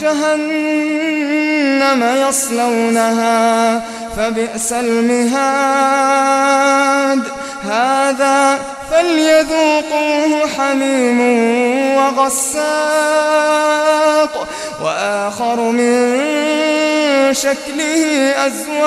جهنم يصلونها فبئس المهاد. هذا فليذوقوه حميم وغساق وآخر من شكله أزواج.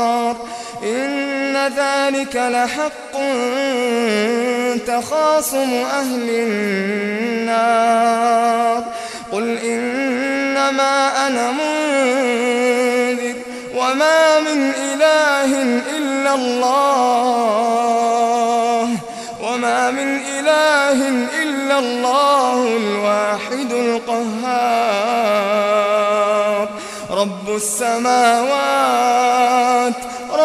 ذلك لحق تخاصم أهل النار. قل إنما أنا منذر وما من إله إلا الله وما من إله إلا الله الواحد القهار. رب السماوات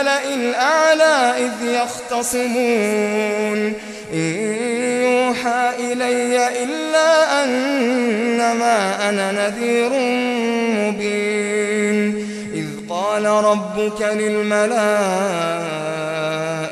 الملأ الأعلى إذ يختصمون إن يوحى إلي إلا أنما أنا نذير مبين إذ قال ربك للملائكة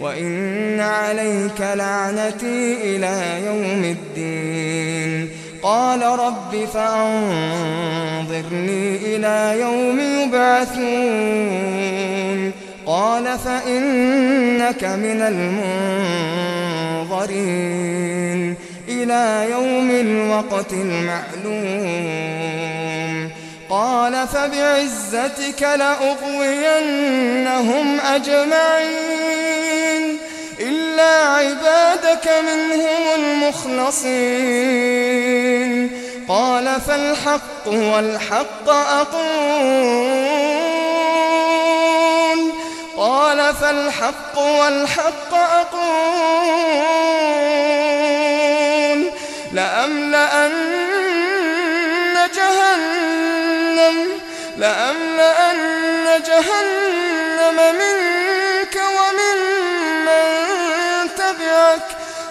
وإن عليك لعنتي إلى يوم الدين قال رب فأنظرني إلى يوم يبعثون قال فإنك من المنظرين إلى يوم الوقت المعلوم قال فبعزتك لأغوينهم أجمعين إلا عبادك منهم المخلصين قال فالحق والحق أقول قال فالحق والحق أقول لأملأن جهنم لأملأن جهنم من